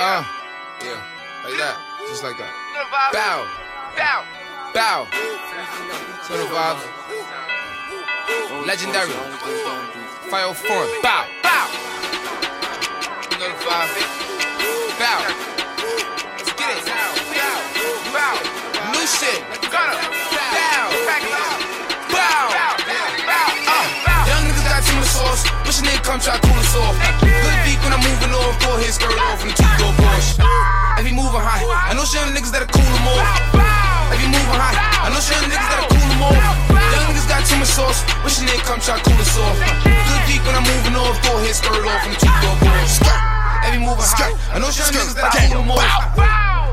Uh, yeah, like that, just like that. Bow, bow, bow. To the vibes. Legendary. Fire foreign. Bow, bow. You know the vibe. Bow. Let's get it. Bow, bow. New shit. Bow, bow, sauce. Wish a nigga come try cool us off. Good beat when I'm moving off. Go ahead, skirt off in the two-door Porsche. If he moving high, I know some niggas that'll cool him off. If he moving high, I know some niggas that'll cool him off. Young niggas got too much sauce. Wish a nigga come try cool us off. Good deep when I'm moving off. Go ahead, skirt off in the two-door Porsche. If he moving high, I know some niggas that'll cool him off.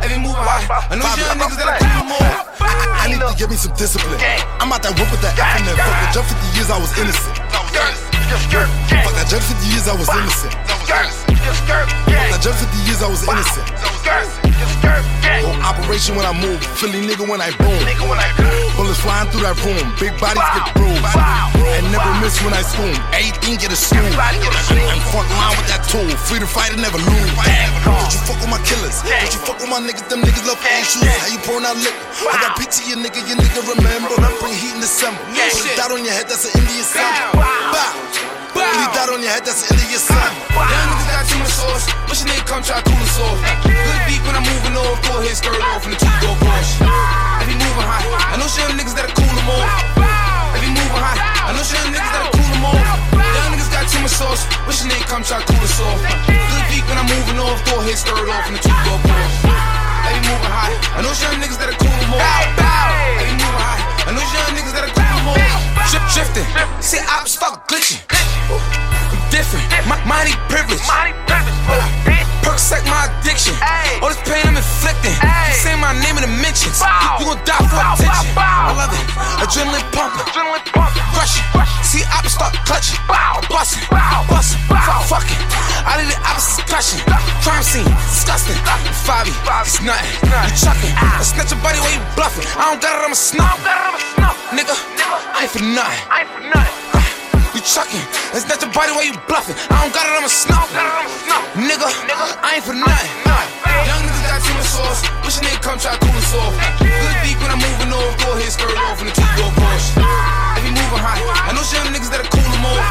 If he moving high, I know some niggas that'll cool him off. I need to give me some discipline. I'm out that whip with that F in there. Fuck the jump 50 years, I was innocent. Fuck that jump 50 years, I was innocent. Fuck that jump 50 years, I was innocent. On operation when I move, Philly nigga when I boom. Bullets flying through that room, big bodies get bruised. And never miss when I spoon, everything get a smooth. I'm front line with that tool, free to fight and never lose. Don't you fuck with my killers, don't you fuck with my niggas, them niggas love ain't shoes. How you pouring out liquor? I got PT, your nigga, your nigga remember. Bring heat in December. Put a dot on your head, that's an Indian sun. Bow. Put on your head, that's an Indian sun. Young niggas got too much sauce. Wish a nigga come try cool us off. Good beat when I'm moving off. Go ahead, skirt off in the two-door Porsche. If he moving high, I know some niggas that'll cool him off. If he moving high, I know some niggas that'll cool him off. Young niggas got too much sauce. Wish a nigga come try cool us off. Good beat when I'm moving off. Go ahead, skirt off in the two-door Porsche. If he moving high, I know some niggas that'll cool him off. Different, my money privilege. Percocet my addiction. All this pain I'm inflicting. You say my name in the mentions. You gon' die for attention. I love it. Adrenaline pumping. Rushing. See, I start clutching. Busting. Busting. Fuck fucking. I need the opposite concussion. Crime scene. Disgusting. Fabi. It's nothing. You chucking. I snatch your body while you bluffing. I don't got it, I'm a snuff. Nigga, I ain't for nothing. You chucking, that's not your body while you bluffing. I don't got it, I'm a snuff. Nigga, I ain't for nothing. Young niggas got too much sauce. Wish a nigga come try cool us off. Good deep when I'm moving off. Go ahead, skirt off in the two-door Porsche. If he moving high, I know some niggas that'll cool him off.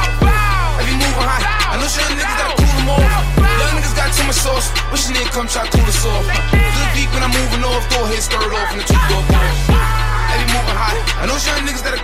If he moving high, I know some niggas that'll cool him off. Young niggas got too much sauce. Wish a nigga come try cool us off. Good deep when I'm moving off. Go ahead, skirt off in the two-door Porsche. If he moving high, I know some niggas that'll